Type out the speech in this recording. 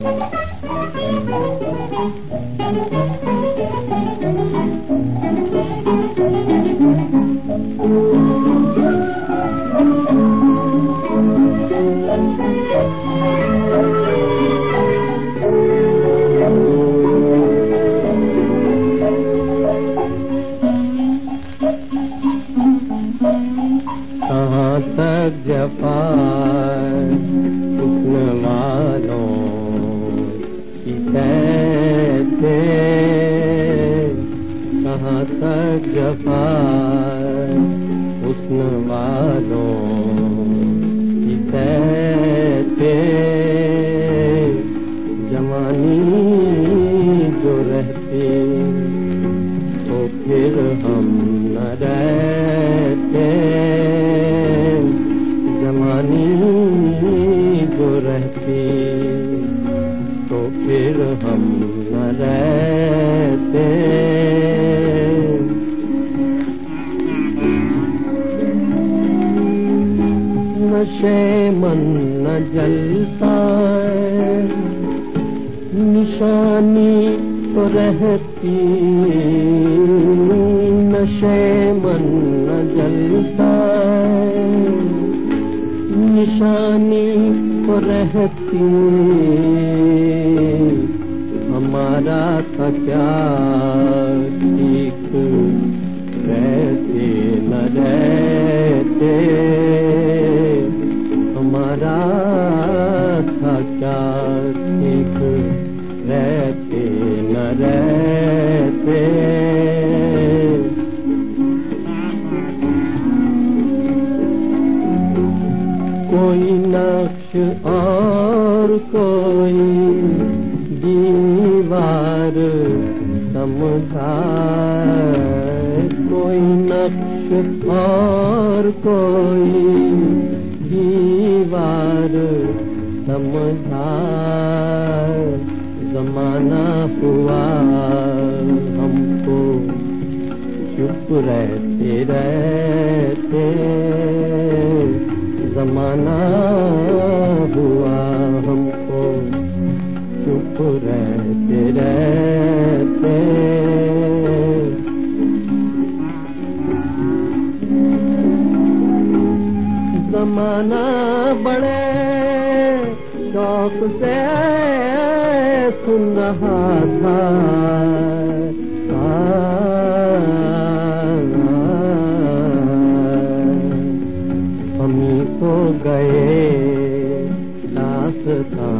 Thank you. तक जफा हुस्न वालों की कैसे जवानी जो रहती तो फिर हम न रहते। जवानी जो रहती तो फिर हम न रहते नशे मन न जलता है निशानी तो रहती नशे मन न जलता है निशानी तो रहती हमारा था क्या ठीक रहते न रहते था क्या ठीक रहते न रहते। कोई नक्श और कोई दीवार समझा कोई नक्श और कोई समझा जमाना हुआ, हमको चुप रहते रहते, जमाना हुआ, हमको चुप रहते रहते। जमाना बड़े शौक से सुन रहा था। हम तो गए दासता